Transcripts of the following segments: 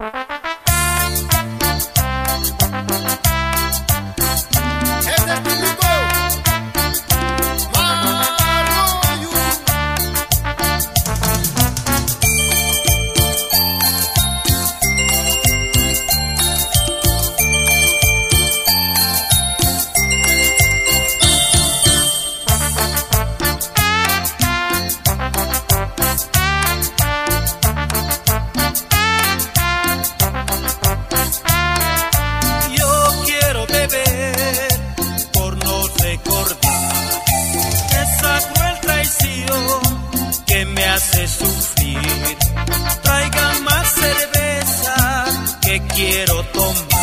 you que me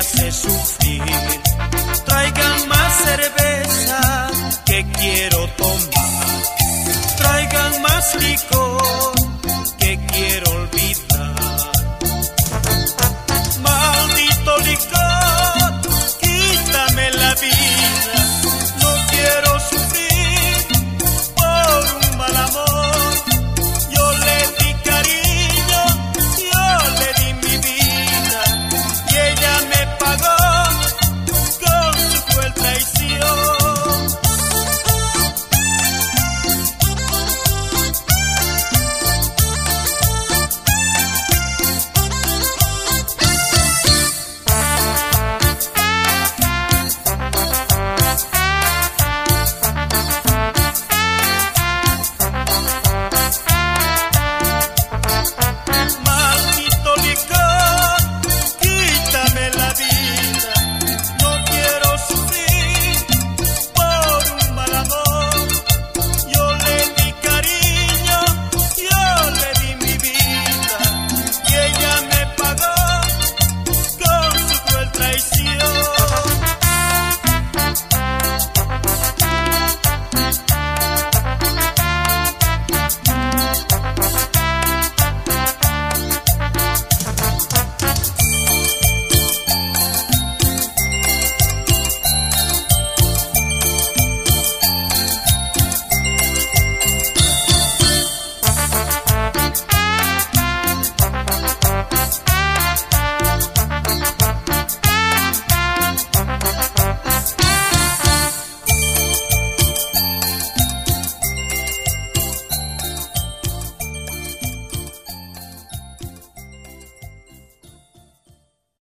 hace sufrir. Traigan más cerveza que quiero tomar.